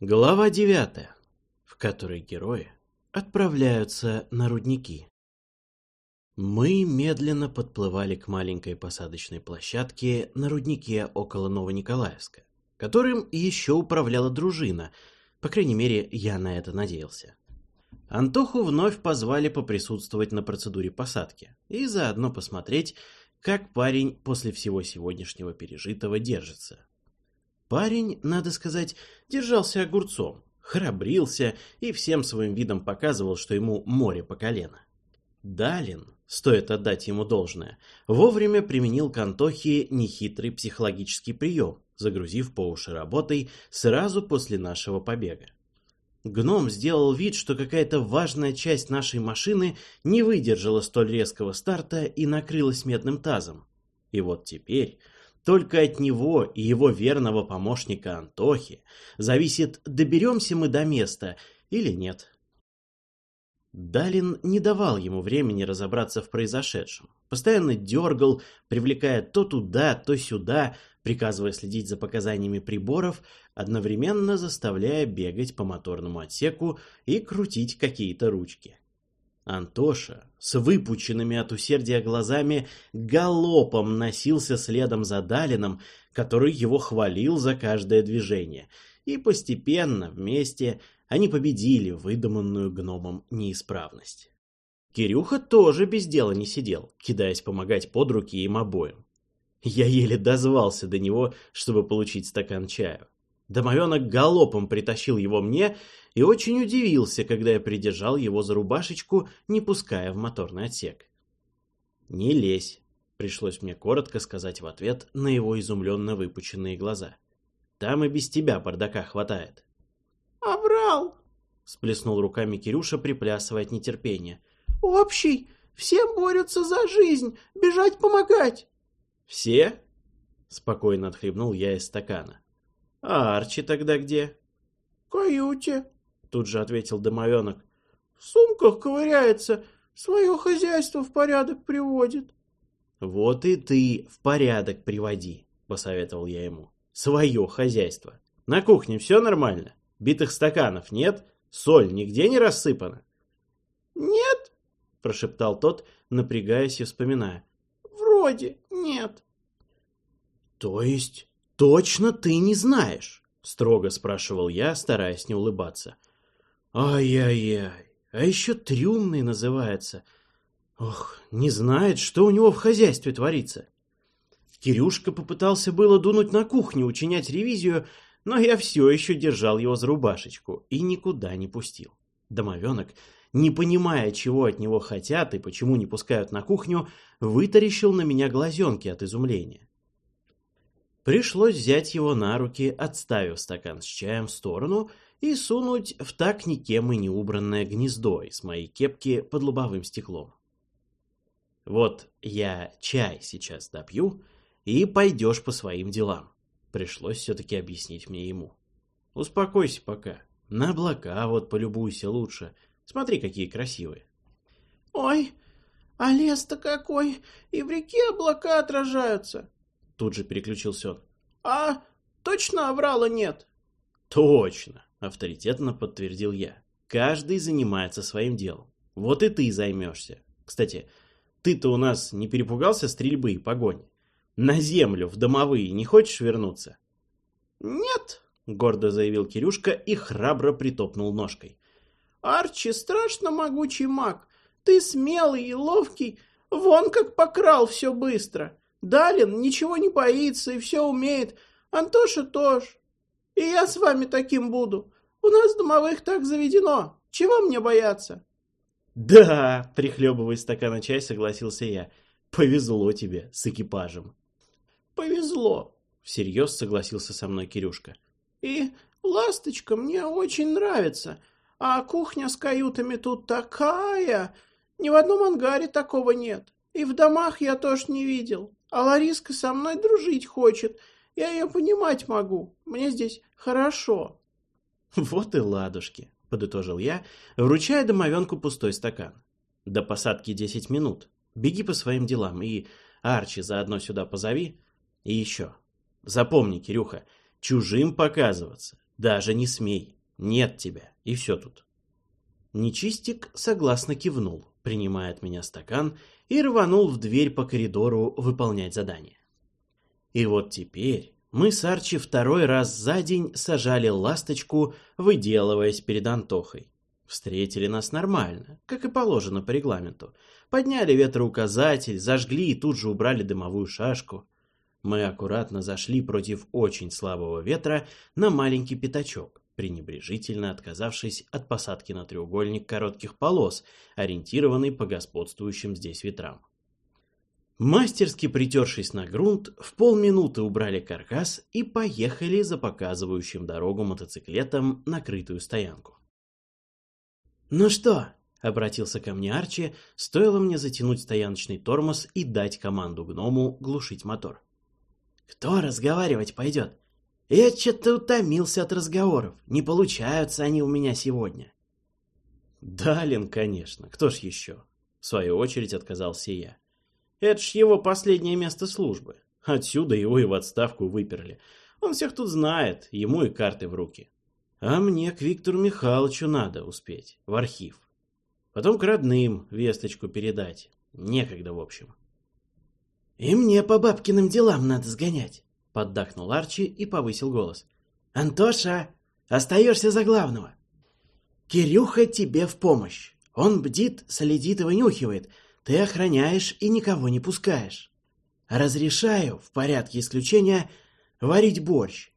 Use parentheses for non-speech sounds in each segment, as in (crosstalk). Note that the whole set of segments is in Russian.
Глава девятая, в которой герои отправляются на рудники. Мы медленно подплывали к маленькой посадочной площадке на руднике около Новониколаевска, которым еще управляла дружина, по крайней мере, я на это надеялся. Антоху вновь позвали поприсутствовать на процедуре посадки и заодно посмотреть, как парень после всего сегодняшнего пережитого держится. Парень, надо сказать, держался огурцом, храбрился и всем своим видом показывал, что ему море по колено. Далин, стоит отдать ему должное, вовремя применил к Антохе нехитрый психологический прием, загрузив по уши работой сразу после нашего побега. Гном сделал вид, что какая-то важная часть нашей машины не выдержала столь резкого старта и накрылась медным тазом. И вот теперь только от него и его верного помощника Антохи зависит, доберемся мы до места или нет. Далин не давал ему времени разобраться в произошедшем. Постоянно дергал, привлекая то туда, то сюда, приказывая следить за показаниями приборов, одновременно заставляя бегать по моторному отсеку и крутить какие-то ручки. Антоша с выпученными от усердия глазами галопом носился следом за Далином, который его хвалил за каждое движение, и постепенно вместе они победили выдуманную гномом неисправность. Кирюха тоже без дела не сидел, кидаясь помогать под руки им обоим. Я еле дозвался до него, чтобы получить стакан чаю. Домовенок галопом притащил его мне и очень удивился, когда я придержал его за рубашечку, не пуская в моторный отсек. «Не лезь», — пришлось мне коротко сказать в ответ на его изумленно выпученные глаза. «Там и без тебя бардака хватает». «Обрал!» — сплеснул руками Кирюша, приплясывая от нетерпения. «Общий! Все борются за жизнь! Бежать помогать!» «Все?» — спокойно отхлебнул я из стакана. «А Арчи тогда где?» «В каюте», — тут же ответил домовенок. «В сумках ковыряется, свое хозяйство в порядок приводит». «Вот и ты в порядок приводи», — посоветовал я ему. «Свое хозяйство. На кухне все нормально? Битых стаканов нет? Соль нигде не рассыпана?» «Нет», — прошептал тот, напрягаясь и вспоминая. «Вроде нет». «То есть «Точно ты не знаешь?» — строго спрашивал я, стараясь не улыбаться. «Ай-яй-яй, а еще трюмный называется. Ох, не знает, что у него в хозяйстве творится». Кирюшка попытался было дунуть на кухню, учинять ревизию, но я все еще держал его за рубашечку и никуда не пустил. Домовенок, не понимая, чего от него хотят и почему не пускают на кухню, вытаращил на меня глазенки от изумления. Пришлось взять его на руки, отставив стакан с чаем в сторону и сунуть в так никем и не убранное гнездо из моей кепки под лобовым стеклом. Вот я чай сейчас допью, и пойдешь по своим делам. Пришлось все-таки объяснить мне ему. Успокойся пока. На облака вот полюбуйся лучше. Смотри, какие красивые. Ой, а лес-то какой! И в реке облака отражаются. Тут же переключился он. «А точно оврала нет?» «Точно!» — авторитетно подтвердил я. «Каждый занимается своим делом. Вот и ты займешься. Кстати, ты-то у нас не перепугался стрельбы и погони? На землю, в домовые не хочешь вернуться?» «Нет!» — гордо заявил Кирюшка и храбро притопнул ножкой. «Арчи страшно могучий маг. Ты смелый и ловкий. Вон как покрал все быстро. Далин ничего не боится и все умеет. Антоша тоже. И я с вами таким буду. У нас домовых так заведено. Чего мне бояться? Да, прихлебывая стакана чай, согласился я. Повезло тебе с экипажем. Повезло, всерьез согласился со мной Кирюшка. И ласточка мне очень нравится. А кухня с каютами тут такая. Ни в одном ангаре такого нет. И в домах я тоже не видел. А Лариска со мной дружить хочет. Я ее понимать могу. Мне здесь хорошо. Вот и ладушки, подытожил я, вручая домовенку пустой стакан. До посадки десять минут. Беги по своим делам и Арчи заодно сюда позови. И еще. Запомни, Кирюха, чужим показываться Даже не смей. Нет тебя. И все тут. Нечистик согласно кивнул, принимая от меня стакан, и рванул в дверь по коридору выполнять задание. И вот теперь мы с Арчи второй раз за день сажали ласточку, выделываясь перед Антохой. Встретили нас нормально, как и положено по регламенту. Подняли ветроуказатель, зажгли и тут же убрали дымовую шашку. Мы аккуратно зашли против очень слабого ветра на маленький пятачок, пренебрежительно отказавшись от посадки на треугольник коротких полос, ориентированный по господствующим здесь ветрам. Мастерски притершись на грунт, в полминуты убрали каркас и поехали за показывающим дорогу мотоциклетом на крытую стоянку. «Ну что?» — обратился ко мне Арчи, стоило мне затянуть стояночный тормоз и дать команду гному глушить мотор. «Кто разговаривать пойдет? Я что-то утомился от разговоров, не получаются они у меня сегодня». «Далин, конечно, кто ж еще?» — в свою очередь отказался я. Это ж его последнее место службы. Отсюда его и в отставку выперли. Он всех тут знает, ему и карты в руки. А мне к Виктору Михайловичу надо успеть, в архив. Потом к родным весточку передать. Некогда, в общем. «И мне по бабкиным делам надо сгонять», — поддакнул Арчи и повысил голос. «Антоша, остаешься за главного. Кирюха тебе в помощь. Он бдит, следит и вынюхивает, ты охраняешь и никого не пускаешь. Разрешаю, в порядке исключения, варить борщ.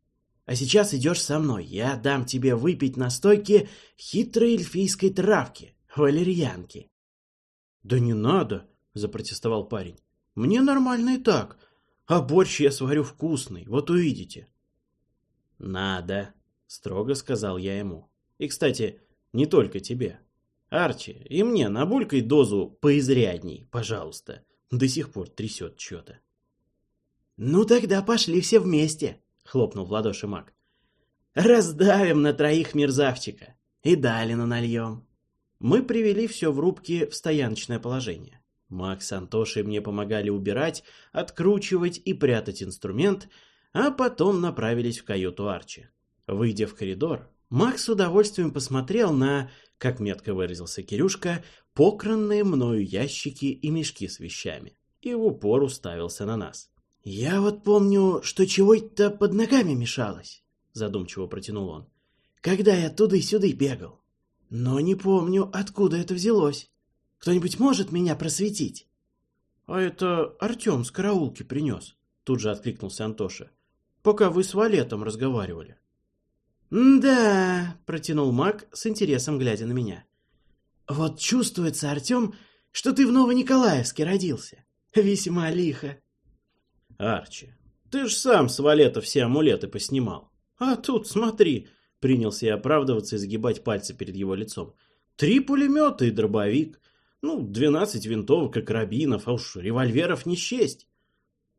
А сейчас идешь со мной, я дам тебе выпить настойки хитрой эльфийской травки, валерьянки. — Да не надо, — запротестовал парень. — Мне нормально и так, а борщ я сварю вкусный, вот увидите. — Надо, — строго сказал я ему. И, кстати, не только тебе. Арчи, и мне набулькай дозу поизрядней, пожалуйста. До сих пор трясет что-то. Ну тогда пошли все вместе, хлопнул в ладоши маг. Раздавим на троих мерзавчика и Далину нальем. Мы привели все в рубке в стояночное положение. Макс с Антошей мне помогали убирать, откручивать и прятать инструмент, а потом направились в каюту Арчи. Выйдя в коридор, Макс с удовольствием посмотрел на как метко выразился Кирюшка, покранные мною ящики и мешки с вещами, и в упор уставился на нас. «Я вот помню, что чего-то под ногами мешалось», — задумчиво протянул он, — «когда я туда-сюда бегал. Но не помню, откуда это взялось. Кто-нибудь может меня просветить?» «А это Артем с караулки принес», — тут же откликнулся Антоша, — «пока вы с Валетом разговаривали». «Да», — протянул маг с интересом, глядя на меня. «Вот чувствуется, Артем, что ты в Новониколаевске родился. Весьма лихо». «Арчи, ты ж сам с Валета все амулеты поснимал. А тут, смотри», — принялся я оправдываться и сгибать пальцы перед его лицом. «Три пулемета и дробовик. Ну, двенадцать винтовок и карабинов, а уж револьверов не счесть.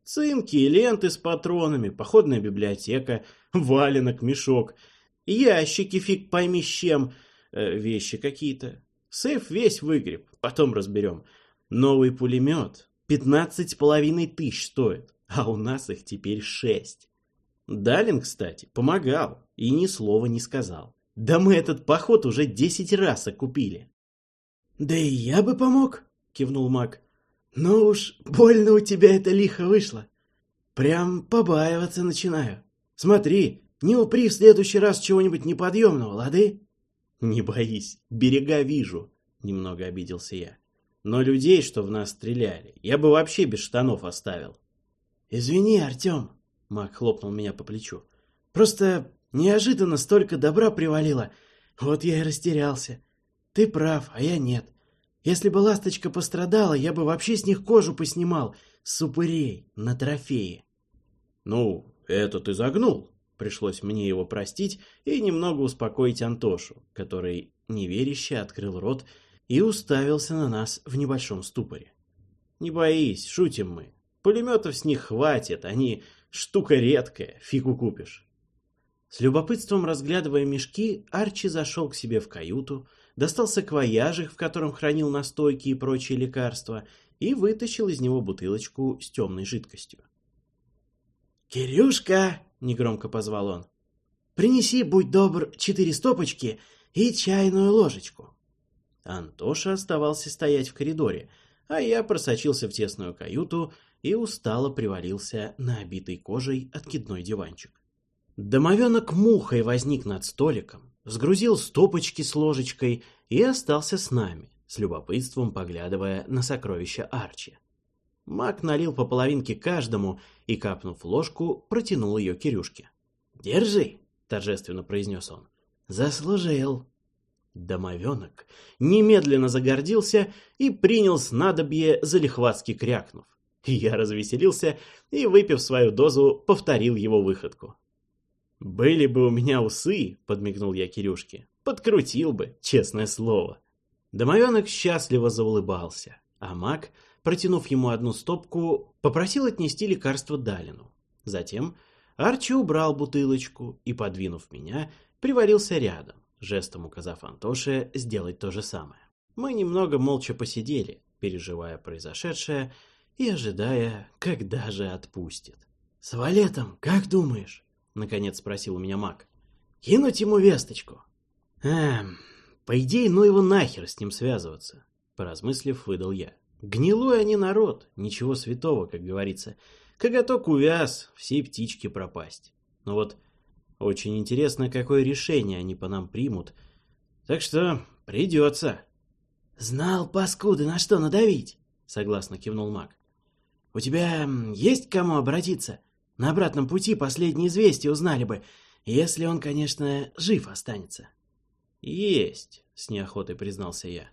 Цинки и ленты с патронами, походная библиотека, валенок, мешок — Ящики фиг пойми с чем. Э, вещи какие-то. Сейф весь выгреб, потом разберем. Новый пулемет. Пятнадцать с половиной тысяч стоит, а у нас их теперь шесть. Далин, кстати, помогал и ни слова не сказал. Да мы этот поход уже десять раз окупили. «Да и я бы помог», — кивнул маг. «Но уж больно у тебя это лихо вышло. Прям побаиваться начинаю. Смотри, не упри в следующий раз чего-нибудь неподъемного, лады? Не боись, берега вижу, немного обиделся я. Но людей, что в нас стреляли, я бы вообще без штанов оставил. Извини, Артем, Мак хлопнул меня по плечу. Просто неожиданно столько добра привалило, вот я и растерялся. Ты прав, а я нет. Если бы ласточка пострадала, я бы вообще с них кожу поснимал, с упырей, на трофеи. Ну, это ты загнул, Пришлось мне его простить и немного успокоить Антошу, который неверяще открыл рот и уставился на нас в небольшом ступоре. «Не боись, шутим мы. Пулеметов с них хватит, они штука редкая, фигу купишь». С любопытством разглядывая мешки, Арчи зашел к себе в каюту, достал саквояжик, в котором хранил настойки и прочие лекарства, и вытащил из него бутылочку с темной жидкостью. «Кирюшка!» — негромко позвал он. принеси, будь добр, четыре стопочки и чайную ложечку. Антоша оставался стоять в коридоре, а я просочился в тесную каюту и устало привалился на обитый кожей откидной диванчик. Домовенок мухой возник над столиком, сгрузил стопочки с ложечкой и остался с нами, с любопытством поглядывая на сокровища Арчи. Мак налил по половинке каждому и, капнув ложку, протянул ее Кирюшке. «Держи!» — торжественно произнес он. «Заслужил!» Домовенок немедленно загордился и принял снадобье залихватски крякнув. Я развеселился и, выпив свою дозу, повторил его выходку. «Были бы у меня усы», — подмигнул я Кирюшке, — «подкрутил бы, честное слово». Домовенок счастливо заулыбался, а маг, протянув ему одну стопку, попросил отнести лекарство Далину. Затем Арчи убрал бутылочку и, подвинув меня, привалился рядом, жестом указав Антоше сделать то же самое. Мы немного молча посидели, переживая произошедшее и ожидая, когда же отпустит. «С Валетом, как думаешь?» — наконец спросил у меня маг. «Кинуть ему весточку?» «Эм, по идее, ну его нахер с ним связываться», — поразмыслив, выдал я. «Гнилой они народ, ничего святого, как говорится. Коготок увяз, все птички пропасть. Но вот очень интересно, какое решение они по нам примут. Так что придется». «Знал, паскуды, на что надавить?» — согласно кивнул маг. «У тебя есть к кому обратиться?» На обратном пути последние известия узнали бы, если он, конечно, жив останется. Есть, с неохотой признался я.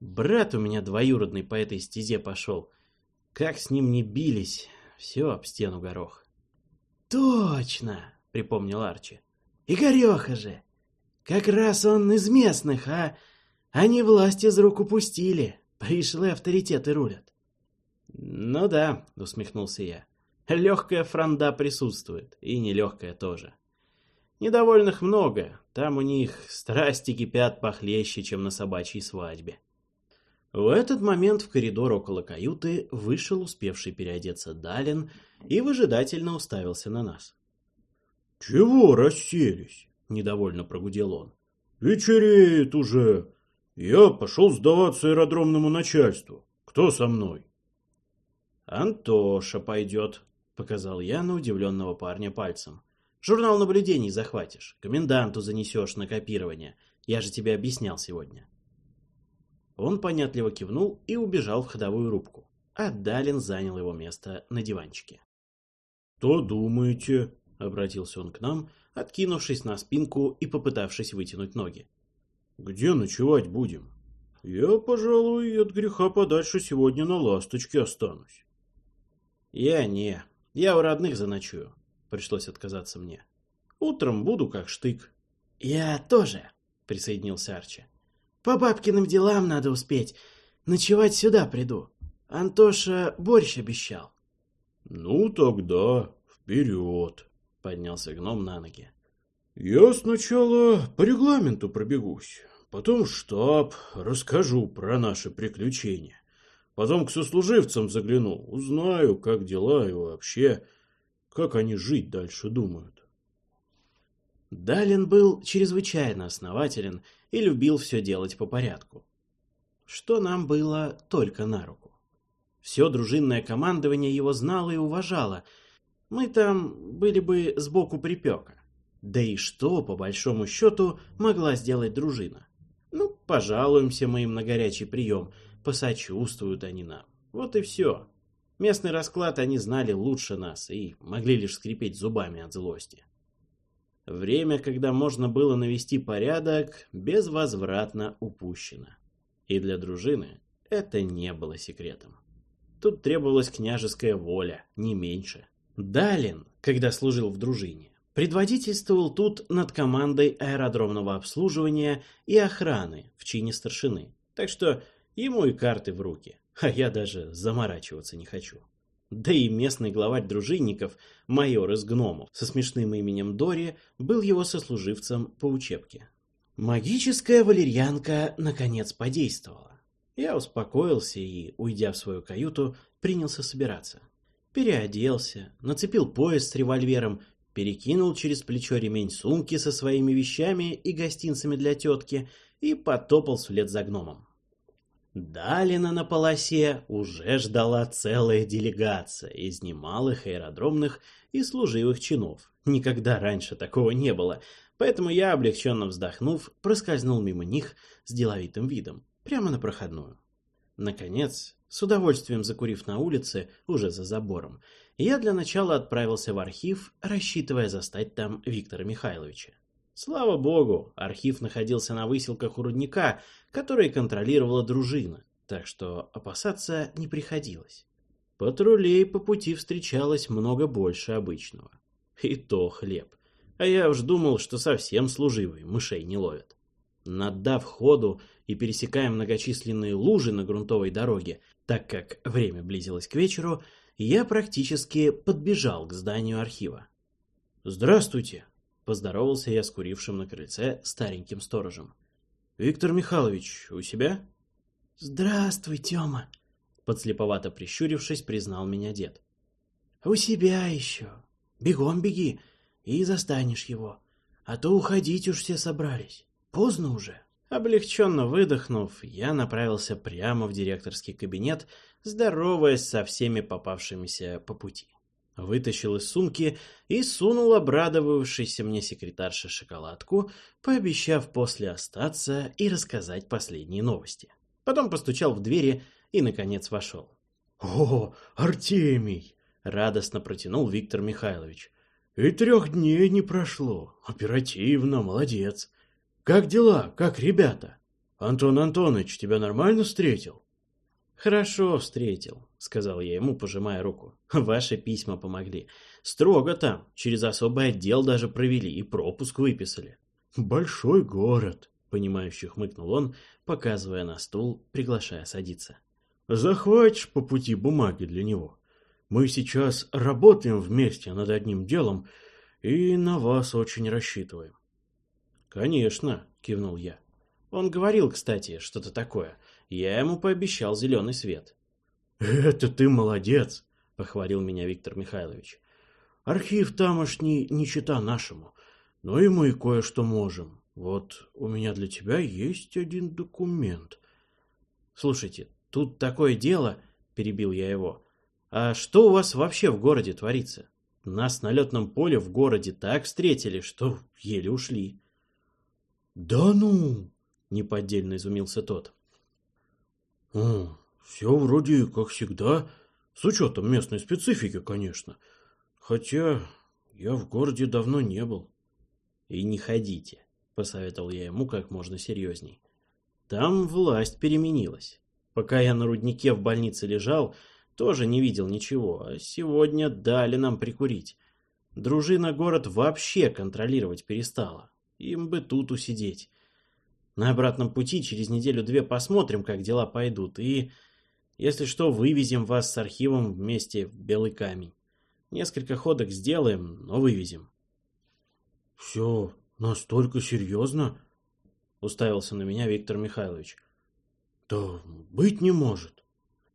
Брат у меня двоюродный по этой стезе пошел. Как с ним не бились, все об стену горох. Точно, припомнил Арчи. Игореха же. Как раз он из местных, а они власть из рук упустили. Пришлые авторитеты рулят. Ну да, усмехнулся я. Легкая фронда присутствует, и нелегкая тоже. Недовольных много, там у них страсти кипят похлеще, чем на собачьей свадьбе. В этот момент в коридор около каюты вышел успевший переодеться Далин и выжидательно уставился на нас. «Чего расселись?» — недовольно прогудел он. «Вечереет уже. Я пошел сдаваться аэродромному начальству. Кто со мной?» «Антоша пойдет», Показал я на удивленного парня пальцем. Журнал наблюдений захватишь, коменданту занесешь на копирование. Я же тебе объяснял сегодня. Он понятливо кивнул и убежал в ходовую рубку, а Далин занял его место на диванчике. «Что думаете?» — обратился он к нам, откинувшись на спинку и попытавшись вытянуть ноги. «Где ночевать будем? Я, пожалуй, от греха подальше сегодня на ласточке останусь». «Я не», я у родных заночую. Пришлось отказаться мне. Утром буду как штык. Я тоже, присоединился Арчи. По бабкиным делам надо успеть. Ночевать сюда приду. Антоша борщ обещал. Ну тогда вперед, поднялся гном на ноги. Я сначала по регламенту пробегусь, потом в штаб расскажу про наши приключения. Потом к сослуживцам загляну, узнаю, как дела и вообще, как они жить дальше думают. Далин был чрезвычайно основателен и любил все делать по порядку. Что нам было только на руку. Все дружинное командование его знало и уважало. Мы там были бы сбоку припека. Да и что, по большому счету, могла сделать дружина? Ну, пожалуемся мы им на горячий прием – посочувствуют они нам. Вот и все. Местный расклад они знали лучше нас и могли лишь скрипеть зубами от злости. Время, когда можно было навести порядок, безвозвратно упущено. И для дружины это не было секретом. Тут требовалась княжеская воля, не меньше. Далин, когда служил в дружине, предводительствовал тут над командой аэродромного обслуживания и охраны в чине старшины. Так что Ему и карты в руки, а я даже заморачиваться не хочу. Да и местный главарь дружинников, майор из гномов, со смешным именем Дори, был его сослуживцем по учебке. Магическая валерьянка, наконец, подействовала. Я успокоился и, уйдя в свою каюту, принялся собираться. Переоделся, нацепил пояс с револьвером, перекинул через плечо ремень сумки со своими вещами и гостинцами для тетки и потопал вслед за гномом. Далина на полосе уже ждала целая делегация из немалых аэродромных и служивых чинов. Никогда раньше такого не было, поэтому я, облегченно вздохнув, проскользнул мимо них с деловитым видом, прямо на проходную. Наконец, с удовольствием закурив на улице, уже за забором, я для начала отправился в архив, рассчитывая застать там Виктора Михайловича. Слава богу, архив находился на выселках у рудника, который контролировала дружина, так что опасаться не приходилось. Патрулей по пути встречалось много больше обычного. И то хлеб. А я уж думал, что совсем служивые мышей не ловят. Наддав ходу и пересекая многочисленные лужи на грунтовой дороге, так как время близилось к вечеру, я практически подбежал к зданию архива. «Здравствуйте!» Поздоровался я с курившим на крыльце стареньким сторожем. «Виктор Михайлович, у себя?» «Здравствуй, Тёма!» Подслеповато прищурившись, признал меня дед. «У себя еще. Бегом беги и застанешь его. А то уходить уж все собрались. Поздно уже». Облегченно выдохнув, я направился прямо в директорский кабинет, здороваясь со всеми попавшимися по пути вытащил из сумки и сунул обрадовавшейся мне секретарше шоколадку, пообещав после остаться и рассказать последние новости. Потом постучал в двери и, наконец, вошел. «О, Артемий!» — радостно протянул Виктор Михайлович. «И трех дней не прошло. Оперативно, молодец. Как дела? Как ребята? Антон Антонович тебя нормально встретил?» «Хорошо встретил», — сказал я ему, пожимая руку. «Ваши письма помогли. Строго там, через особый отдел даже провели и пропуск выписали». «Большой город», — понимающе хмыкнул он, показывая на стул, приглашая садиться. «Захватишь по пути бумаги для него. Мы сейчас работаем вместе над одним делом и на вас очень рассчитываем». «Конечно», — кивнул я. Он говорил, кстати, что-то такое — я ему пообещал зеленый свет. «Это ты молодец!» — похвалил меня Виктор Михайлович. «Архив тамошний не чита нашему, но и мы кое-что можем. Вот у меня для тебя есть один документ». «Слушайте, тут такое дело...» — перебил я его. «А что у вас вообще в городе творится? Нас на летном поле в городе так встретили, что еле ушли». «Да ну!» — неподдельно изумился тот. О, все вроде как всегда, с учетом местной специфики, конечно. Хотя я в городе давно не был. И не ходите, посоветовал я ему как можно серьезней. Там власть переменилась. Пока я на руднике в больнице лежал, тоже не видел ничего, а сегодня дали нам прикурить. Дружина город вообще контролировать перестала. Им бы тут усидеть. На обратном пути через неделю-две посмотрим, как дела пойдут, и, если что, вывезем вас с архивом вместе в Белый камень. Несколько ходок сделаем, но вывезем. — Все настолько серьезно? — уставился на меня Виктор Михайлович. — Да быть не может.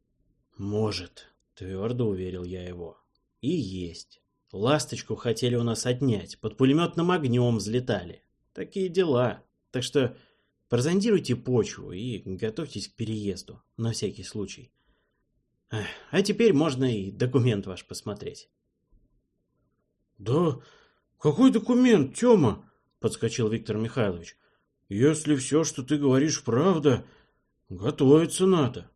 — Может, — твердо уверил я его. — И есть. Ласточку хотели у нас отнять, под пулеметным огнем взлетали. Такие дела. Так что Прозондируйте почву и готовьтесь к переезду, на всякий случай. А теперь можно и документ ваш посмотреть. Да какой документ, Тёма? Подскочил Виктор Михайлович. Если все, что ты говоришь, правда, готовиться надо.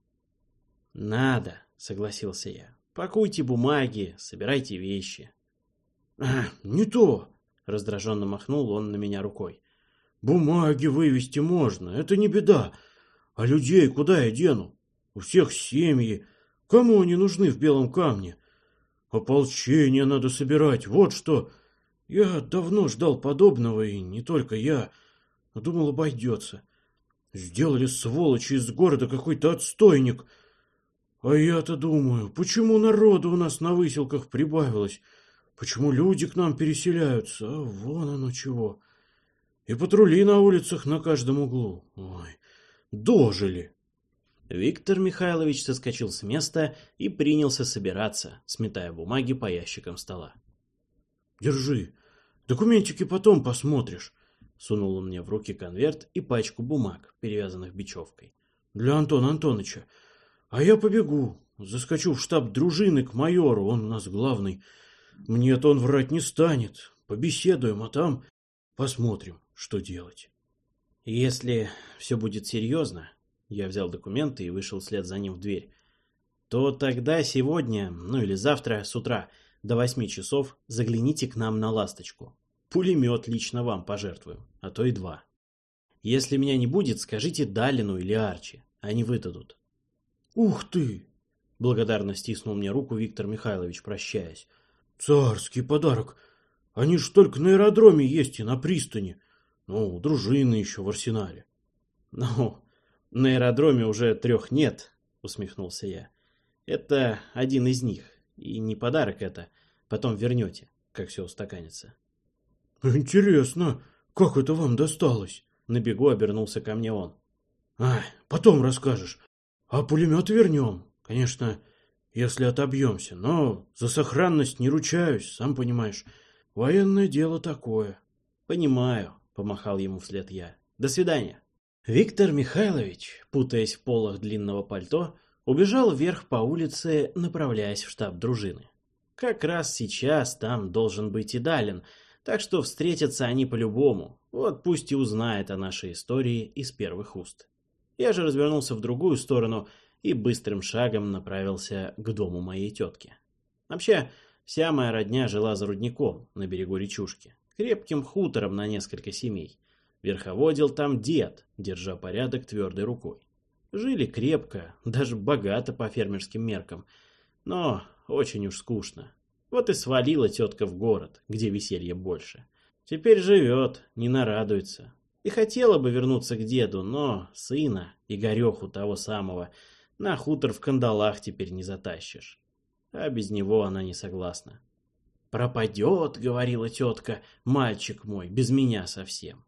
Надо, согласился я. Пакуйте бумаги, собирайте вещи. А, не то, раздраженно махнул он на меня рукой. Бумаги вывести можно, это не беда. А людей куда я дену? У всех семьи. Кому они нужны в белом камне? Ополчение надо собирать, вот что. Я давно ждал подобного, и не только я. Думал, обойдется. Сделали сволочи из города какой-то отстойник. А я-то думаю, почему народу у нас на выселках прибавилось? Почему люди к нам переселяются? А вон оно чего. И патрули на улицах на каждом углу. Ой, дожили. Виктор Михайлович соскочил с места и принялся собираться, сметая бумаги по ящикам стола. держи. Документики потом посмотришь. Сунул он мне в руки конверт и пачку бумаг, перевязанных бечевкой. Для Антона Антоновича. А я побегу. Заскочу в штаб дружины к майору, он у нас главный. Мне-то он врать не станет. Побеседуем, а там посмотрим, что делать. Если все будет серьезно, я взял документы и вышел вслед за ним в дверь, то тогда сегодня, ну или завтра с утра до восьми часов загляните к нам на «Ласточку». Пулемет лично вам пожертвуем, а то и два. Если меня не будет, скажите Далину или Арчи, они выдадут. Ух ты! Благодарно стиснул мне руку Виктор Михайлович, прощаясь. Царский подарок! Они ж только на аэродроме есть и на пристани. Ну, дружины еще в арсенале. Ну, на аэродроме уже трех нет, усмехнулся я. Это один из них. И не подарок это. Потом вернете, как все устаканится. Интересно, как это вам досталось? На бегу обернулся ко мне он. А, потом расскажешь. А пулемет вернем. Конечно, если отобьемся. Но за сохранность не ручаюсь, сам понимаешь. Военное дело такое. Понимаю, помахал ему вслед я. До свидания. Виктор Михайлович, путаясь в полах длинного пальто, убежал вверх по улице, направляясь в штаб дружины. Как раз сейчас там должен быть и Далин, так что встретятся они по-любому. Вот пусть и узнает о нашей истории из первых уст. Я же развернулся в другую сторону и быстрым шагом направился к дому моей тетки. Вообще, вся моя родня жила за рудником на берегу речушки, крепким хутором на несколько семей. Верховодил там дед, держа порядок твердой рукой. Жили крепко, (laughs) даже богато по фермерским меркам, но очень уж скучно. Вот и свалила тетка в город, где веселье больше. Теперь живет, не нарадуется. И хотела бы вернуться к деду, но сына, Игореху того самого, на хутор в кандалах теперь не затащишь. А без него она не согласна. «Пропадет», — говорила тетка, — «мальчик мой, без меня совсем».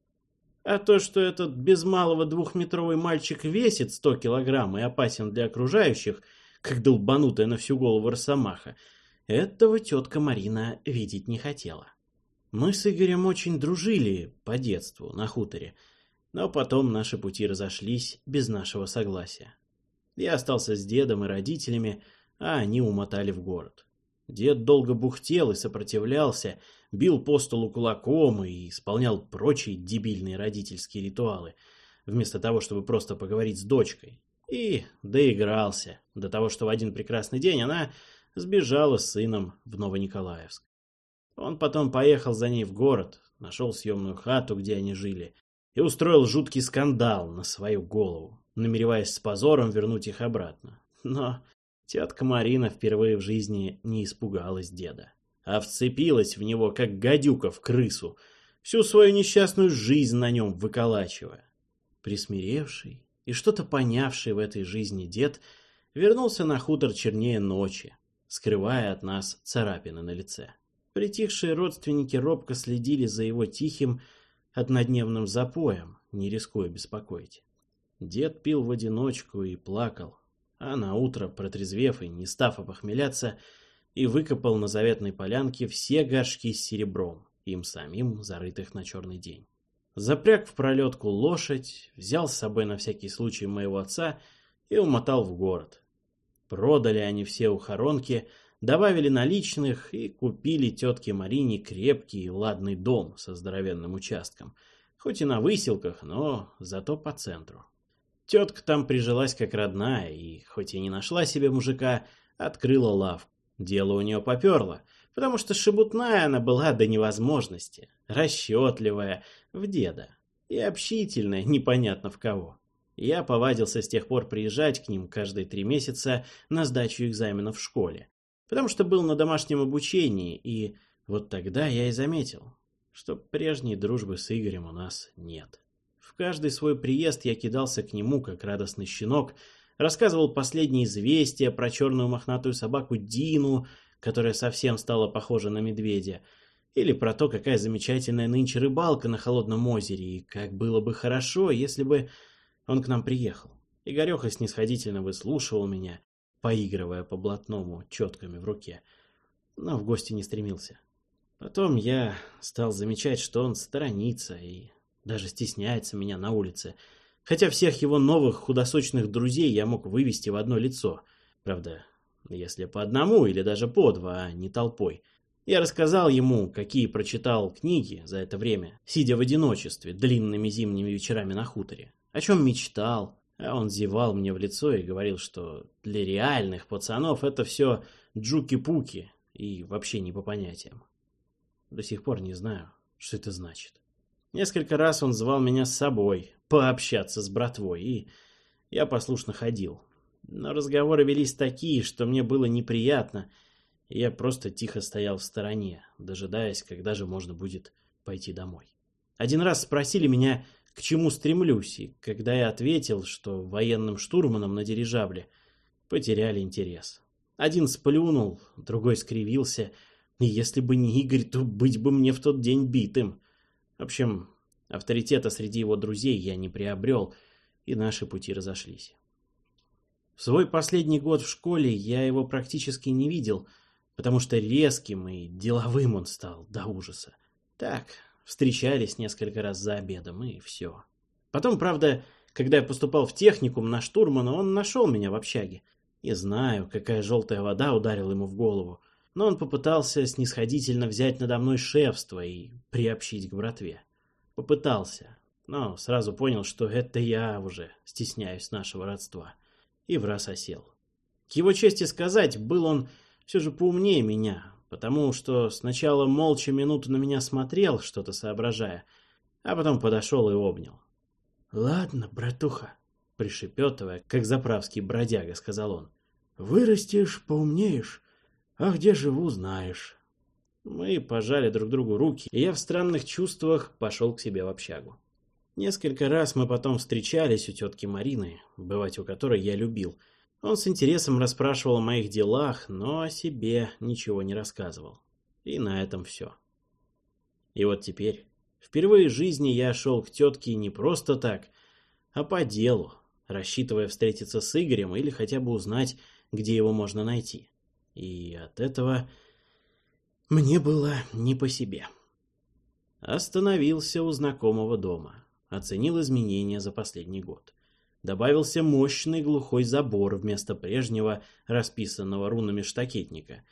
А то, что этот без малого двухметровый мальчик весит сто килограмм и опасен для окружающих, как долбанутая на всю голову росомаха, этого тетка Марина видеть не хотела. Мы с Игорем очень дружили по детству на хуторе, но потом наши пути разошлись без нашего согласия. Я остался с дедом и родителями, а они умотали в город. Дед долго бухтел и сопротивлялся, бил по столу кулаком и исполнял прочие дебильные родительские ритуалы, вместо того, чтобы просто поговорить с дочкой. И доигрался до того, что в один прекрасный день она сбежала с сыном в Новониколаевск. Он потом поехал за ней в город, нашел съемную хату, где они жили, и устроил жуткий скандал на свою голову, намереваясь с позором вернуть их обратно. Но тетка Марина впервые в жизни не испугалась деда а вцепилась в него, как гадюка в крысу, всю свою несчастную жизнь на нем выколачивая. Присмиревший и что-то понявший в этой жизни дед вернулся на хутор чернее ночи, скрывая от нас царапины на лице. Притихшие родственники робко следили за его тихим, однодневным запоем, не рискуя беспокоить. Дед пил в одиночку и плакал, а на утро, протрезвев и не став опохмеляться, и выкопал на заветной полянке все горшки с серебром, им самим зарытых на черный день. Запряг в пролетку лошадь, взял с собой на всякий случай моего отца и умотал в город. Продали они все ухоронки, добавили наличных и купили тетке Марине крепкий и ладный дом со здоровенным участком, хоть и на выселках, но зато по центру. Тетка там прижилась как родная и, хоть и не нашла себе мужика, открыла лавку. Дело у нее поперло, потому что шебутная она была до невозможности, расчетливая, в деда, и общительная, непонятно в кого. Я повадился с тех пор приезжать к ним каждые три месяца на сдачу экзаменов в школе, потому что был на домашнем обучении, и вот тогда я и заметил, что прежней дружбы с Игорем у нас нет. Каждый свой приезд я кидался к нему, как радостный щенок, рассказывал последние известия про черную мохнатую собаку Дину, которая совсем стала похожа на медведя, или про то, какая замечательная нынче рыбалка на холодном озере, и как было бы хорошо, если бы он к нам приехал. Игореха снисходительно выслушивал меня, поигрывая по блатному четками в руке, но в гости не стремился. Потом я стал замечать, что он сторонится и даже стесняется меня на улице, хотя всех его новых худосочных друзей я мог вывести в одно лицо. Правда, если по одному или даже по два, а не толпой. Я рассказал ему, какие прочитал книги за это время, сидя в одиночестве длинными зимними вечерами на хуторе, о чем мечтал, а он зевал мне в лицо и говорил, что для реальных пацанов это все джуки-пуки и вообще не по понятиям. До сих пор не знаю, что это значит. Несколько раз он звал меня с собой пообщаться с братвой, и я послушно ходил. Но разговоры велись такие, что мне было неприятно, и я просто тихо стоял в стороне, дожидаясь, когда же можно будет пойти домой. Один раз спросили меня, к чему стремлюсь, и когда я ответил, что военным штурманом на дирижабле, потеряли интерес. Один сплюнул, другой скривился, и если бы не Игорь, то быть бы мне в тот день битым. В общем, авторитета среди его друзей я не приобрел, и наши пути разошлись. В свой последний год в школе я его практически не видел, потому что резким и деловым он стал до ужаса. Так, встречались несколько раз за обедом, и все. Потом, правда, когда я поступал в техникум на штурмана, он нашел меня в общаге. Не знаю, какая желтая вода ударила ему в голову, но он попытался снисходительно взять надо мной шефство и приобщить к братве. Попытался, но сразу понял, что это я уже стесняюсь нашего родства и в раз осел. К его чести сказать, был он все же поумнее меня, потому что сначала молча минуту на меня смотрел, что-то соображая, а потом подошел и обнял. «Ладно, братуха», — пришепетывая, как заправский бродяга, сказал он. «Вырастешь, поумнеешь, а где живу, знаешь». Мы пожали друг другу руки, и я в странных чувствах пошел к себе в общагу. Несколько раз мы потом встречались у тетки Марины, бывать у которой я любил. Он с интересом расспрашивал о моих делах, но о себе ничего не рассказывал. И на этом все. И вот теперь, впервые в жизни я шел к тетке не просто так, а по делу, рассчитывая встретиться с Игорем или хотя бы узнать, где его можно найти. И от этого мне было не по себе. Остановился у знакомого дома оценил изменения за последний год. Добавился мощный глухой забор вместо прежнего расписанного рунами штакетника.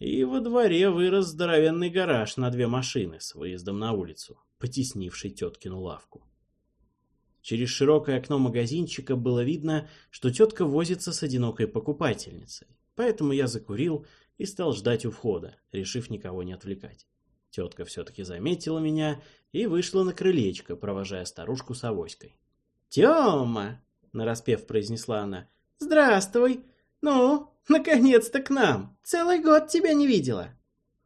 И во дворе вырос здоровенный гараж на две машины с выездом на улицу, потеснивший теткину лавку. Через широкое окно магазинчика было видно, что тетка возится с одинокой покупательницей. Поэтому я закурил и стал ждать у входа, решив никого не отвлекать. Тетка все-таки заметила меня и вышла на крылечко, провожая старушку с авоськой. «Тема!» — нараспев произнесла она. «Здравствуй! Ну, наконец-то к нам! Целый год тебя не видела!»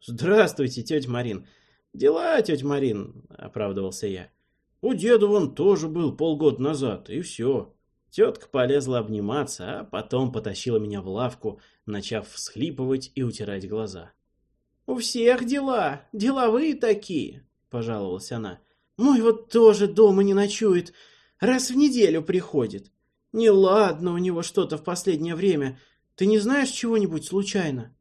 «Здравствуйте, тетя Марин! Дела, тетя Марин!» — оправдывался я. «У деда вон тоже был полгода назад, и все!» Тетка полезла обниматься, а потом потащила меня в лавку, начав всхлипывать и утирать глаза. «У всех дела, деловые такие», — пожаловалась она. «Мой вот тоже дома не ночует, раз в неделю приходит. Неладно у него что-то в последнее время. Ты не знаешь чего-нибудь случайно?»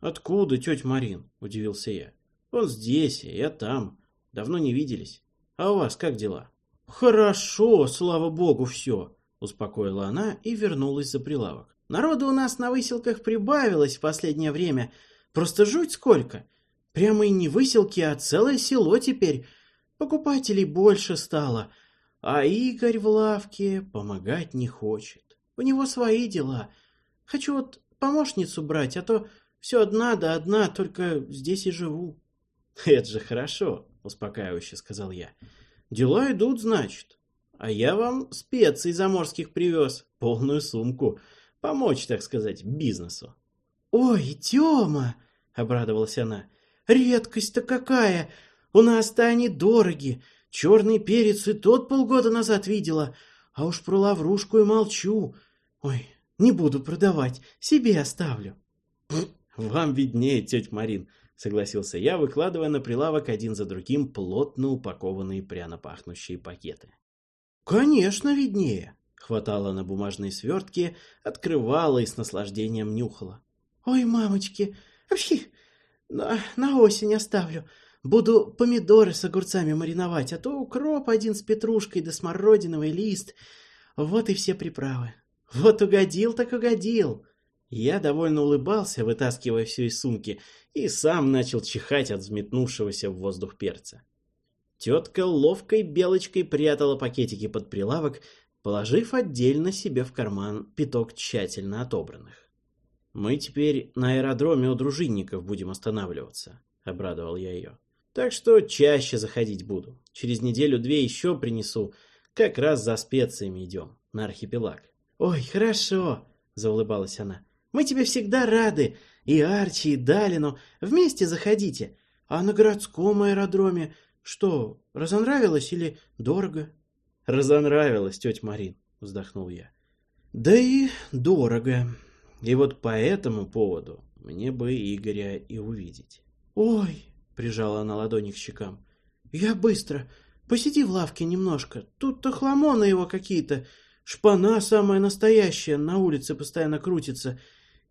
«Откуда, тетя Марин?» — удивился я. «Он здесь, а я там. Давно не виделись. А у вас как дела?» «Хорошо, слава богу, все», — успокоила она и вернулась за прилавок. «Народу у нас на выселках прибавилось в последнее время, — Просто жуть сколько. Прямо и не выселки, а целое село теперь. Покупателей больше стало. А Игорь в лавке помогать не хочет. У него свои дела. Хочу вот помощницу брать, а то все одна да одна, только здесь и живу. Это же хорошо, успокаивающе сказал я. Дела идут, значит. А я вам специй заморских привез, полную сумку. Помочь, так сказать, бизнесу. Ой, Тёма, обрадовалась она. «Редкость-то какая! У нас-то они дороги. Черный перец и тот полгода назад видела. А уж про лаврушку и молчу. Ой, не буду продавать, себе оставлю». «Вам виднее, тетя Марин», — согласился я, выкладывая на прилавок один за другим плотно упакованные пряно пахнущие пакеты. «Конечно, виднее», — хватала на бумажные свертки, открывала и с наслаждением нюхала. «Ой, мамочки, Вообще, На, на осень оставлю. Буду помидоры с огурцами мариновать, а то укроп один с петрушкой да смородиновый лист. Вот и все приправы. Вот угодил так угодил. Я довольно улыбался, вытаскивая все из сумки, и сам начал чихать от взметнувшегося в воздух перца. Тетка ловкой белочкой прятала пакетики под прилавок, положив отдельно себе в карман пяток тщательно отобранных. «Мы теперь на аэродроме у дружинников будем останавливаться», — обрадовал я ее. «Так что чаще заходить буду. Через неделю-две еще принесу. Как раз за специями идем, на архипелаг». «Ой, хорошо», — заулыбалась она. «Мы тебе всегда рады. И Арчи, и Далину. Вместе заходите. А на городском аэродроме что, разонравилось или дорого?» «Разонравилось, тетя Марин», — вздохнул я. «Да и дорого. И вот по этому поводу мне бы Игоря и увидеть». «Ой!» — прижала она ладони к щекам. «Я быстро. Посиди в лавке немножко. Тут-то хламоны его какие-то. Шпана самая настоящая, на улице постоянно крутится.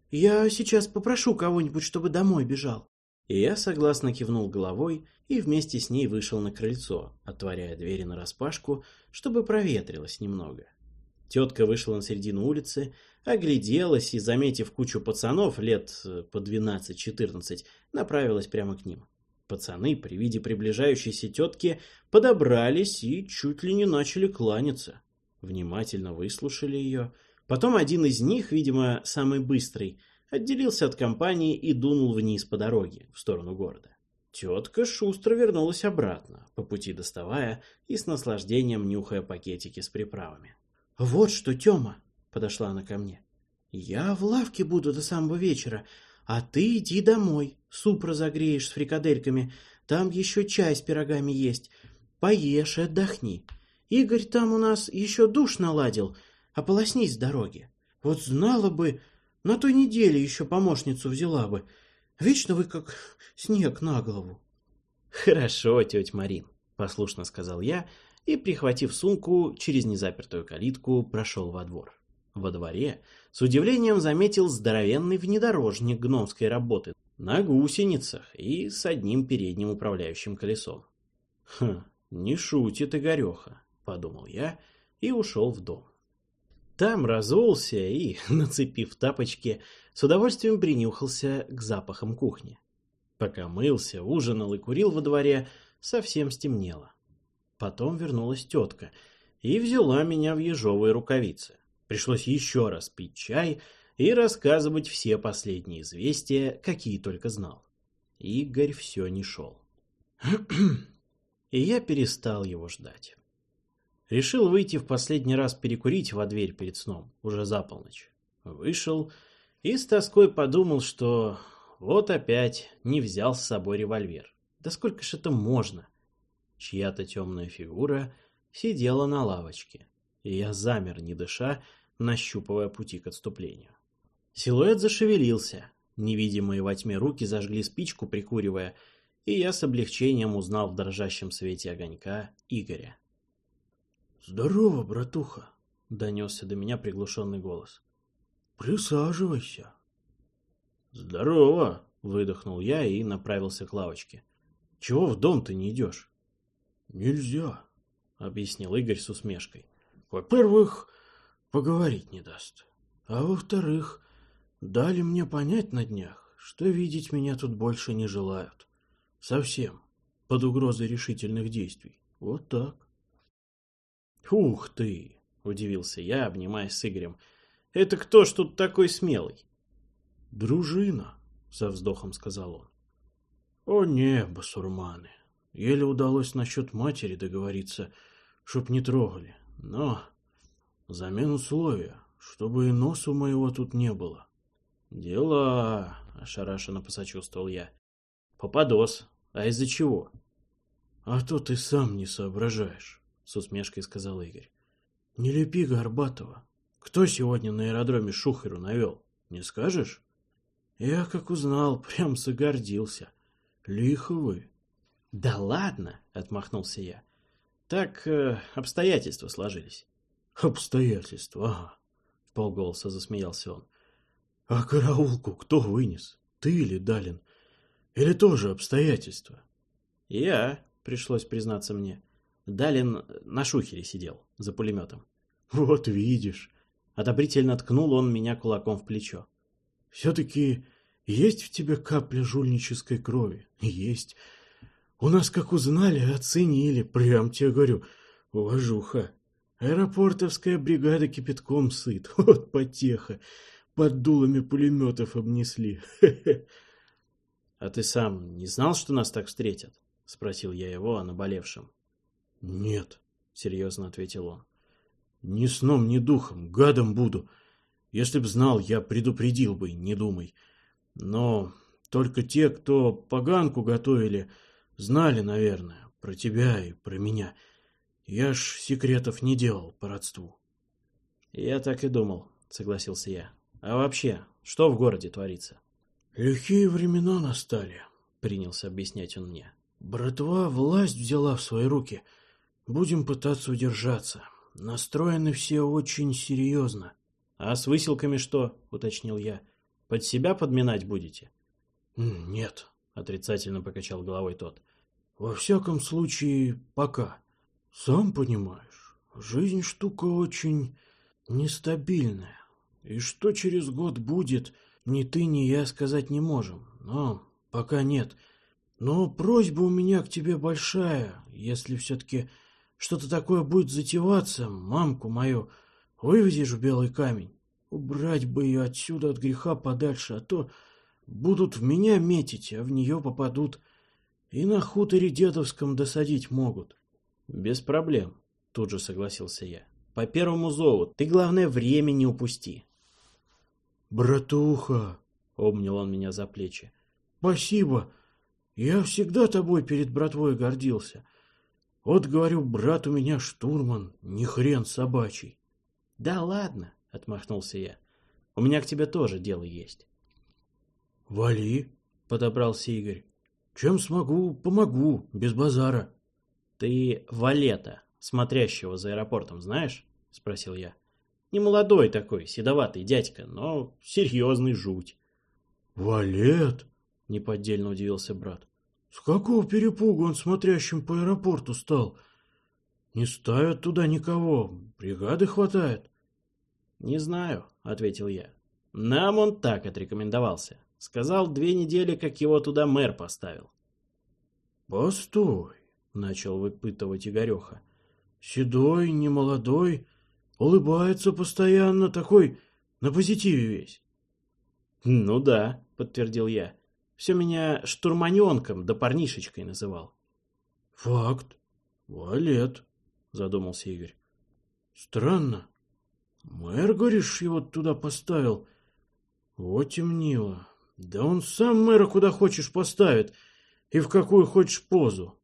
Я сейчас попрошу кого-нибудь, чтобы домой бежал». И я согласно кивнул головой и вместе с ней вышел на крыльцо, отворяя двери нараспашку, чтобы проветрилось немного. Тетка вышла на середину улицы, огляделась и, заметив кучу пацанов лет э, по 12-14, направилась прямо к ним. Пацаны при виде приближающейся тетки подобрались и чуть ли не начали кланяться. Внимательно выслушали ее. Потом один из них, видимо, самый быстрый, отделился от компании и дунул вниз по дороге, в сторону города. Тетка шустро вернулась обратно, по пути доставая и с наслаждением нюхая пакетики с приправами. «Вот что, Тёма!» — подошла она ко мне. «Я в лавке буду до самого вечера, а ты иди домой, суп разогреешь с фрикадельками, там еще чай с пирогами есть. Поешь и отдохни. Игорь там у нас еще душ наладил, ополоснись с дороги. Вот знала бы, на той неделе еще помощницу взяла бы. Вечно вы как снег на голову. (laughs) Хорошо, тетя Марин, послушно сказал я и, прихватив сумку, через незапертую калитку прошел во двор. Во дворе с удивлением заметил здоровенный внедорожник гномской работы на гусеницах и с одним передним управляющим колесом. «Хм, не шутит Игореха», — подумал я и ушел в дом. Там разулся и, (laughs) нацепив тапочки, с удовольствием принюхался к запахам кухни. Пока мылся, ужинал и курил во дворе, совсем стемнело. Потом вернулась тетка и взяла меня в ежовые рукавицы. Пришлось еще раз пить чай и рассказывать все последние известия, какие только знал. Игорь все не шел. (clears throat) И я перестал его ждать. Решил выйти в последний раз перекурить во дверь перед сном, уже за полночь. Вышел и с тоской подумал, что вот опять не взял с собой револьвер. Да сколько ж это можно? Чья-то темная фигура сидела на лавочке, и я замер, не дыша, нащупывая пути к отступлению. Силуэт зашевелился, невидимые во тьме руки зажгли спичку, прикуривая, и я с облегчением узнал в дрожащем свете огонька Игоря. «Здорово, братуха!» — донесся до меня приглушенный голос. «Присаживайся!» «Здорово!» — выдохнул я и направился к лавочке. «Чего в дом ты не идешь?» «Нельзя!» — объяснил Игорь с усмешкой. «Во-первых, поговорить не даст. А во-вторых, дали мне понять на днях, что видеть меня тут больше не желают. Совсем. Под угрозой решительных действий. Вот так. «Ух ты!» — удивился я, обнимаясь с Игорем. «Это кто ж тут такой смелый?» «Дружина», — со вздохом сказал он. «О не, басурманы, еле удалось насчет матери договориться, чтоб не трогали, но взамен условия, чтобы и носу моего тут не было». «Дела», — ошарашенно посочувствовал я. «Попадос, а из-за чего?» «А то ты сам не соображаешь» с усмешкой сказал Игорь. Не лепи Горбатова. Кто сегодня на аэродроме Шухеру навел? Не скажешь? Я, как узнал, (laughs) прям загордился. Лихо вы. Да ладно, отмахнулся я. Так э, обстоятельства сложились. Обстоятельства, ага. Полголоса засмеялся он. А караулку кто вынес? Ты или Далин? Или тоже обстоятельства? Я, пришлось признаться мне. Далин на шухере сидел, за пулеметом. (laughs) Вот видишь. Одобрительно ткнул он меня кулаком в плечо. Все-таки есть в тебе капля жульнической крови? Есть. У нас, как узнали, оценили, прям тебе говорю, уважуха. Аэропортовская бригада кипятком сыт, (laughs) вот потеха. Под дулами пулеметов обнесли. (laughs) А ты сам не знал, что нас так встретят? Спросил я его о наболевшем. Нет, серьезно ответил он. Ни сном, ни духом, гадом буду. Если б знал, я предупредил бы, не думай. Но только те, кто поганку готовили, знали, наверное, про тебя и про меня. Я ж секретов не делал по родству. Я так и думал, согласился я. А вообще, что в городе творится? Лихие времена настали, принялся объяснять он мне. Братва власть взяла в свои руки. Будем пытаться удержаться. Настроены все очень серьезно. А с выселками что? уточнил я. Под себя подминать будете? Нет, отрицательно покачал головой тот. Во всяком случае, пока. Сам понимаешь, жизнь штука очень нестабильная. И что через год будет, ни ты, ни я сказать не можем. Но пока нет. Но просьба у меня к тебе большая. Если все-таки что-то такое будет затеваться, мамку мою вывезешь в белый камень. Убрать бы ее отсюда от греха подальше, а то будут в меня метить, а в нее попадут. И на хуторе дедовском досадить могут. Без проблем, тут же согласился я. По первому зову, ты главное время не упусти. Братуха, обнял он меня за плечи. Спасибо. Я всегда тобой перед братвой гордился. Вот, говорю, брат у меня штурман, не хрен собачий. Да ладно, отмахнулся я. У меня к тебе тоже дело есть. Вали, подобрался Игорь. Чем смогу, помогу, без базара. Ты Валета, смотрящего за аэропортом, знаешь? Спросил я. Не молодой такой, седоватый дядька, но серьезный жуть. Валет? Неподдельно удивился брат. С какого перепугу он смотрящим по аэропорту стал? Не ставят туда никого, бригады хватает. Не знаю, ответил я. Нам он так отрекомендовался. Сказал две недели, как его туда мэр поставил. Постой, начал выпытывать Игореха. Седой, немолодой, улыбается постоянно, такой на позитиве весь. Ну да, подтвердил я. Все меня штурманенком да парнишечкой называл. Факт. Валет, задумался Игорь. Странно. Мэр, говоришь, его туда поставил. Вот темнило. Да он сам мэра куда хочешь поставит и в какую хочешь позу.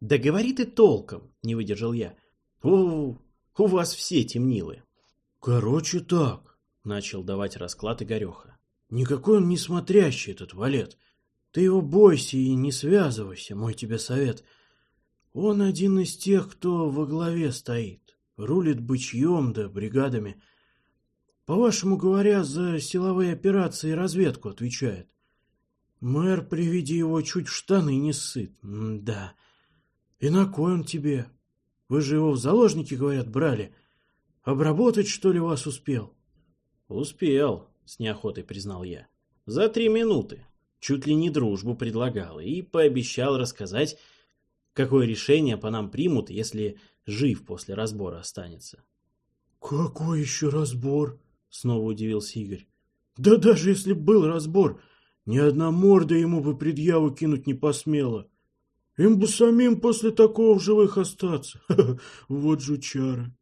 Да говори ты толком, не выдержал я. У, у вас все темнилы. Короче так, начал давать расклад Игореха. Никакой он не смотрящий, этот валет. Ты его бойся и не связывайся, мой тебе совет. Он один из тех, кто во главе стоит, рулит бычьем да бригадами. По-вашему говоря, за силовые операции и разведку отвечает. Мэр при виде его чуть в штаны не сыт. М да. И на кой он тебе? Вы же его в заложники, говорят, брали. Обработать, что ли, вас успел? Успел, с неохотой признал я. За три минуты. Чуть ли не дружбу предлагал и пообещал рассказать, какое решение по нам примут, если жив после разбора останется. «Какой еще разбор?» — снова удивился Игорь. «Да даже если был разбор, ни одна морда ему бы предъяву кинуть не посмела. Им бы самим после такого в живых остаться. (laughs) Вот жучара.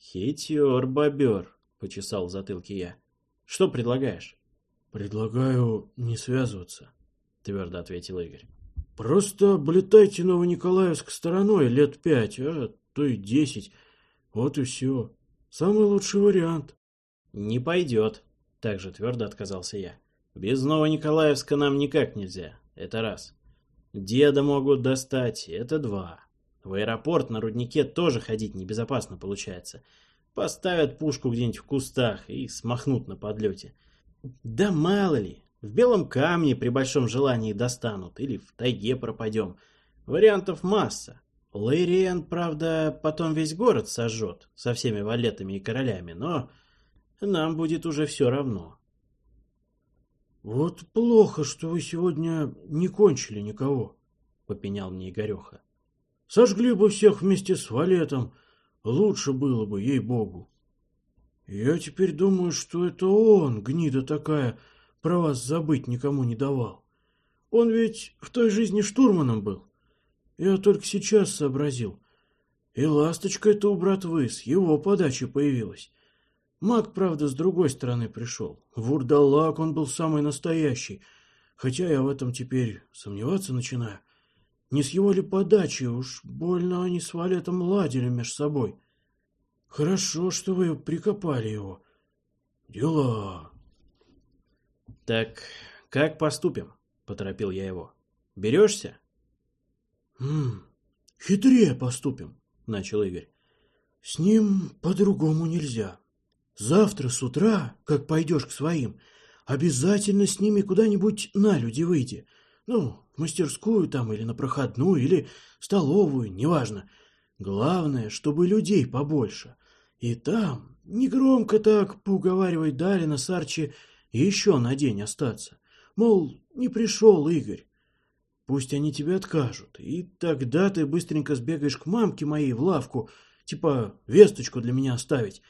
Хитер, бобер, почесал в затылке я. Что предлагаешь? Предлагаю не связываться, твердо ответил Игорь. Просто облетайте Новониколаевск стороной лет пять, а то и десять. Вот и все. Самый лучший вариант. Не пойдет, также твердо отказался я. Без Новониколаевска нам никак нельзя. Это раз. Деда могут достать, это два. В аэропорт на руднике тоже ходить небезопасно получается. Поставят пушку где-нибудь в кустах и смахнут на подлете. Да мало ли, В белом камне при большом желании достанут, или в тайге пропадем. Вариантов масса. Лейриен, правда, потом весь город сожжет со всеми валетами и королями, но нам будет уже все равно. «Вот плохо, что вы сегодня не кончили никого», — попенял мне Игореха. «Сожгли бы всех вместе с Валетом, лучше было бы, ей-богу. Я теперь думаю, что это он, гнида такая, про вас забыть никому не давал. Он ведь в той жизни штурманом был. Я только сейчас сообразил. И ласточка эта у братвы с его подачи появилась. Маг, правда, с другой стороны пришел. Вурдалак он был самый настоящий. Хотя я в этом теперь сомневаться начинаю. Не с его ли подачи, уж больно они с Валетом ладили меж собой. Хорошо, что вы прикопали его. Дела. Так как поступим? Поторопил я его. Берешься? «Хм, хитрее поступим», — начал Игорь. «С ним по-другому нельзя. Завтра с утра, как пойдешь к своим, обязательно с ними куда-нибудь на люди выйди. Ну, в мастерскую там или на проходную, или столовую, неважно. Главное, чтобы людей побольше. И там негромко так поуговаривай Дарина с Арчи еще на день остаться. Мол, не пришел Игорь. Пусть они тебе откажут, и тогда ты быстренько сбегаешь к мамке моей в лавку, типа весточку для меня оставить.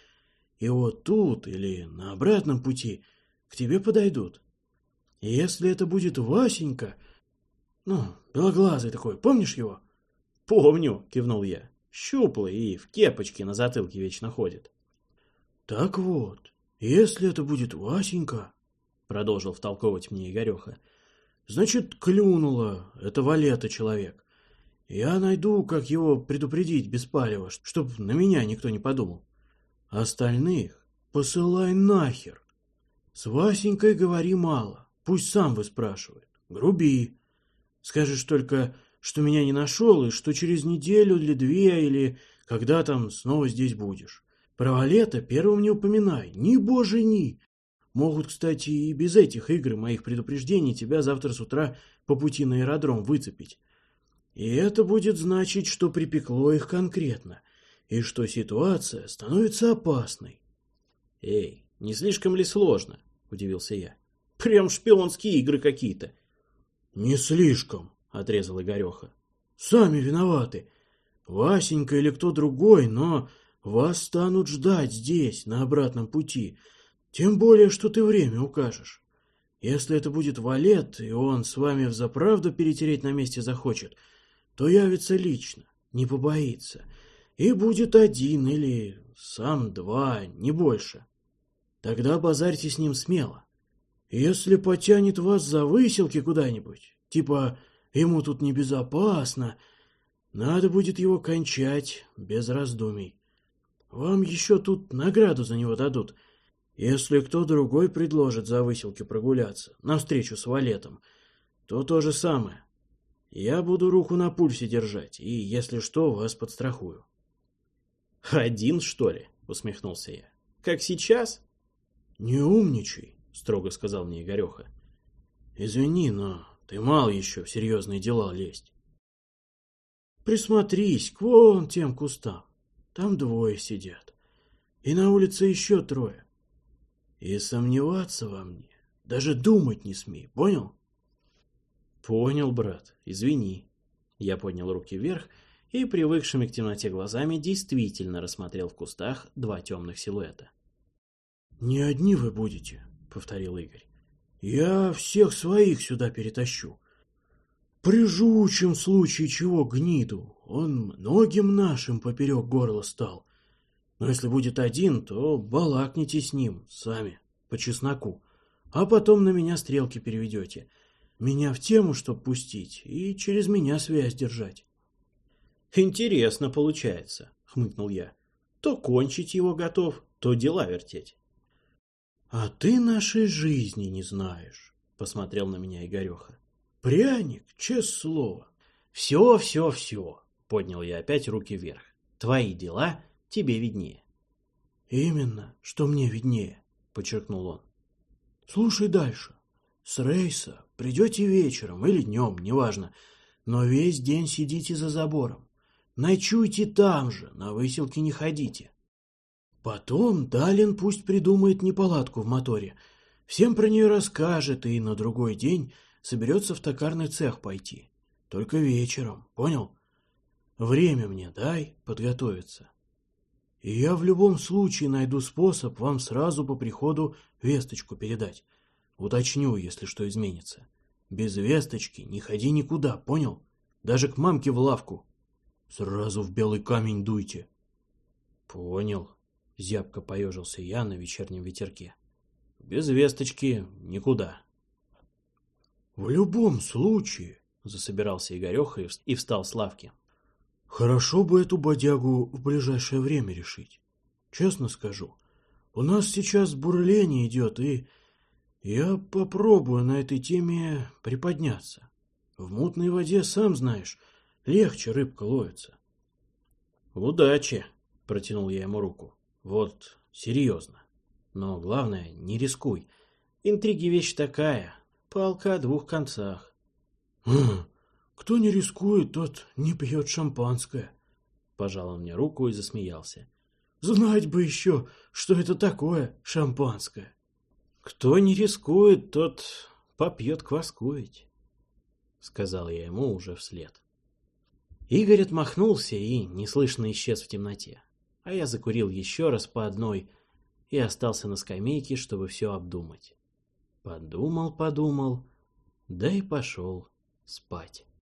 И вот тут или на обратном пути к тебе подойдут. Если это будет Васенька, ну, белоглазый такой, помнишь его? Помню, кивнул я. Щуплый и в кепочке на затылке вечно ходит. Так вот, если это будет Васенька, продолжил втолковывать мне Игореха, — Значит, клюнуло. Это Валета человек. Я найду, как его предупредить без палева, чтоб на меня никто не подумал. Остальных посылай нахер. С Васенькой говори мало. Пусть сам выспрашивает. Груби. Скажешь только, что меня не нашел, и что через неделю или две, или когда там снова здесь будешь. Про Валета первым не упоминай. Ни боже ни. Могут, кстати, и без этих игр моих предупреждений тебя завтра с утра по пути на аэродром выцепить. И это будет значить, что припекло их конкретно, и что ситуация становится опасной. «Эй, не слишком ли сложно?» – удивился я. «Прям шпионские игры какие-то». «Не слишком», – отрезал Игореха. «Сами виноваты. Васенька или кто другой, но вас станут ждать здесь, на обратном пути, тем более, что ты время укажешь. Если это будет валет, и он с вами взаправду перетереть на месте захочет, то явится лично, не побоится, и будет один или сам два, не больше. Тогда базарьте с ним смело. Если потянет вас за выселки куда-нибудь, типа ему тут небезопасно, надо будет его кончать без раздумий. Вам еще тут награду за него дадут — если кто другой предложит за выселки прогуляться, навстречу с валетом, то то же самое. Я буду руку на пульсе держать, и, если что, вас подстрахую. «Один, что ли?» — усмехнулся я. «Как сейчас?» «Не умничай», — строго сказал мне Игореха. «Извини, но ты мал еще в серьезные дела лезть. Присмотрись к вон тем кустам. Там двое сидят. И на улице еще трое. И сомневаться во мне, даже думать не смей, понял? Понял, брат, извини. Я поднял руки вверх и, привыкшими к темноте глазами, действительно рассмотрел в кустах два темных силуэта. «Не одни вы будете», — повторил Игорь. «Я всех своих сюда перетащу. Прижучим в случае чего гниду. Он многим нашим поперек горла стал. Но если будет один, то балакните с ним, сами, по чесноку. А потом на меня стрелки переведете. Меня в тему, чтоб пустить, и через меня связь держать. Интересно получается, хмыкнул я. То кончить его готов, то дела вертеть. А ты нашей жизни не знаешь, посмотрел на меня Игореха. Пряник, честное слово. Все, все, все, поднял я опять руки вверх. Твои дела Тебе виднее. Именно, что мне виднее, подчеркнул он. Слушай дальше. С рейса придете вечером или днем, неважно, но весь день сидите за забором. Ночуйте там же, на выселке не ходите. Потом Далин пусть придумает неполадку в моторе. Всем про нее расскажет и на другой день соберется в токарный цех пойти. Только вечером, понял? Время мне дай подготовиться. И я в любом случае найду способ вам сразу по приходу весточку передать. Уточню, если что изменится. Без весточки не ходи никуда, понял? Даже к мамке в лавку. Сразу в белый камень дуйте. Понял. Зябко поежился я на вечернем ветерке. Без весточки никуда. В любом случае, засобирался Игореха и встал с лавки. Хорошо бы эту бодягу в ближайшее время решить. Честно скажу, у нас сейчас бурление идет, и я попробую на этой теме приподняться. В мутной воде, сам знаешь, легче рыбка ловится. Удачи, протянул я ему руку. Вот, серьезно. Но главное, не рискуй. Интриги вещь такая, палка о двух концах. Хм, кто не рискует, тот не пьет шампанское. Пожал он мне руку и засмеялся. Знать бы еще, что это такое шампанское. Кто не рискует, тот попьет кваскуить, сказал я ему уже вслед. Игорь отмахнулся и неслышно исчез в темноте, а я закурил еще раз по одной и остался на скамейке, чтобы все обдумать. Подумал, подумал, да и пошел спать.